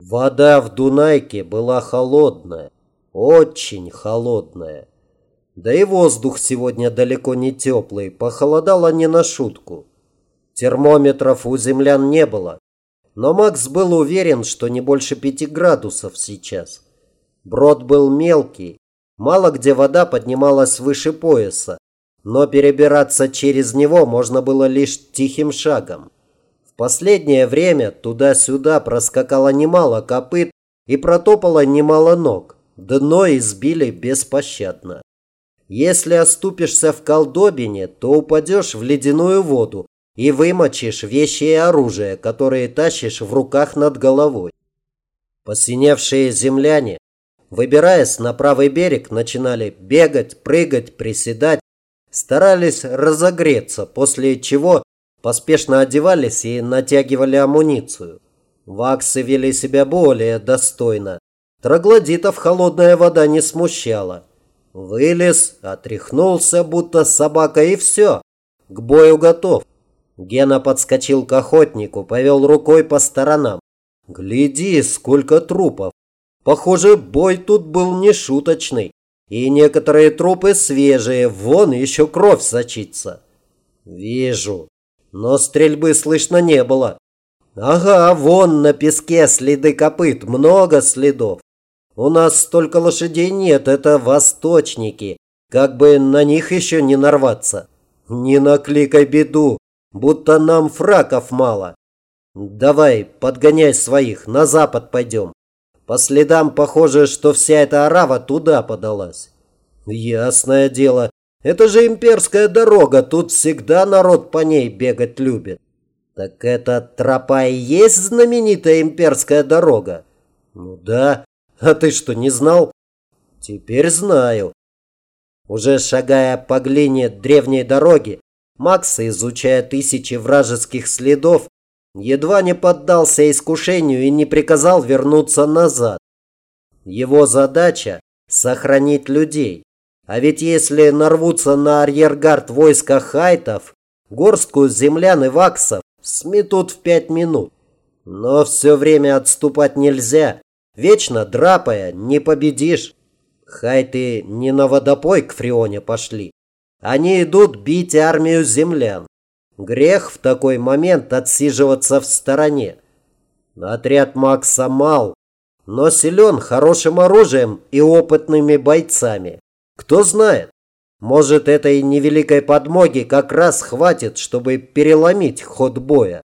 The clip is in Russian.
Вода в Дунайке была холодная, очень холодная. Да и воздух сегодня далеко не теплый, похолодало не на шутку. Термометров у землян не было, но Макс был уверен, что не больше пяти градусов сейчас. Брод был мелкий, мало где вода поднималась выше пояса, но перебираться через него можно было лишь тихим шагом последнее время туда-сюда проскакало немало копыт и протопало немало ног. Дно избили беспощадно. Если оступишься в колдобине, то упадешь в ледяную воду и вымочишь вещи и оружие, которые тащишь в руках над головой. Посиневшие земляне, выбираясь на правый берег, начинали бегать, прыгать, приседать, старались разогреться, после чего поспешно одевались и натягивали амуницию. Ваксы вели себя более достойно. Троглодитов холодная вода не смущала. Вылез, отряхнулся, будто собака, и все. К бою готов. Гена подскочил к охотнику, повел рукой по сторонам. Гляди, сколько трупов. Похоже, бой тут был нешуточный. И некоторые трупы свежие, вон еще кровь сочится. Вижу но стрельбы слышно не было. Ага, вон на песке следы копыт, много следов. У нас столько лошадей нет, это восточники. Как бы на них еще не нарваться. Не накликай беду, будто нам фраков мало. Давай, подгоняй своих, на запад пойдем. По следам похоже, что вся эта арава туда подалась. Ясное дело, это же имперская дорога, тут всегда народ по ней бегать любит. Так эта тропа и есть знаменитая имперская дорога? Ну да. А ты что, не знал? Теперь знаю. Уже шагая по глине древней дороги, Макс, изучая тысячи вражеских следов, едва не поддался искушению и не приказал вернуться назад. Его задача – сохранить людей. А ведь если нарвутся на арьергард войска хайтов, горстку землян и ваксов сметут в пять минут. Но все время отступать нельзя. Вечно драпая, не победишь. Хайты не на водопой к Фрионе пошли. Они идут бить армию землян. Грех в такой момент отсиживаться в стороне. Отряд Макса мал, но силен хорошим оружием и опытными бойцами. Кто знает, может этой невеликой подмоги как раз хватит, чтобы переломить ход боя.